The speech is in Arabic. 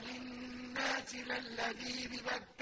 لِلنَّاسِ لَلَّذِي بِبَكَّةَ